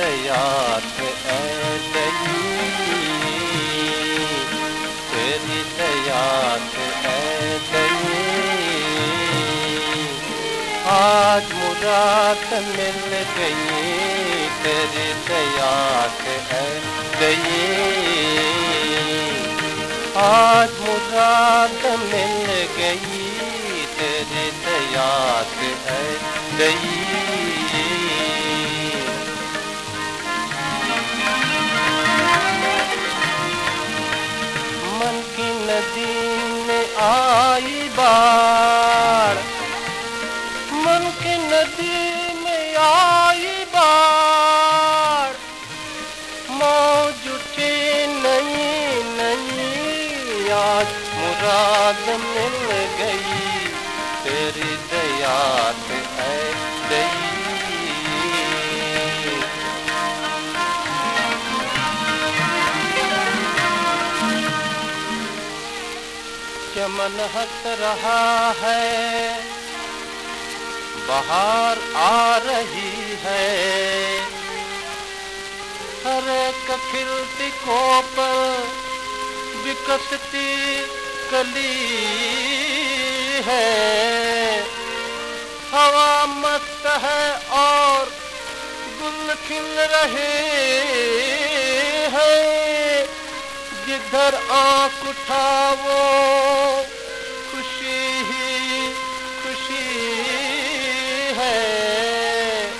याद आज मुराद मिल गई, तेरी याद ऐलगी आज मुराद मिल गई, तेरी याद ऐलगी आई बाढ़। मन की नदी में आई बाढ़। मौज उठी नहीं नहीं आज मुराद मिल गई। तेरी दया है चमन हंस रहा है? बाहर आ रही है। हर एक खिलती पर विकसती कली है। हवा मस्त है और गुल खिल रहे हैं। जिधर आँख उठावो है।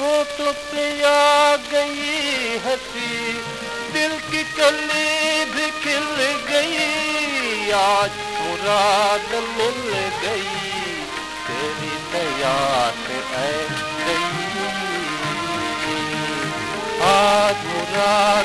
हो तो पिया गई हसी दिल की कली भी खिल गई। आज मुराद मिल गई। तेरी तैयार है गई। आज मुराद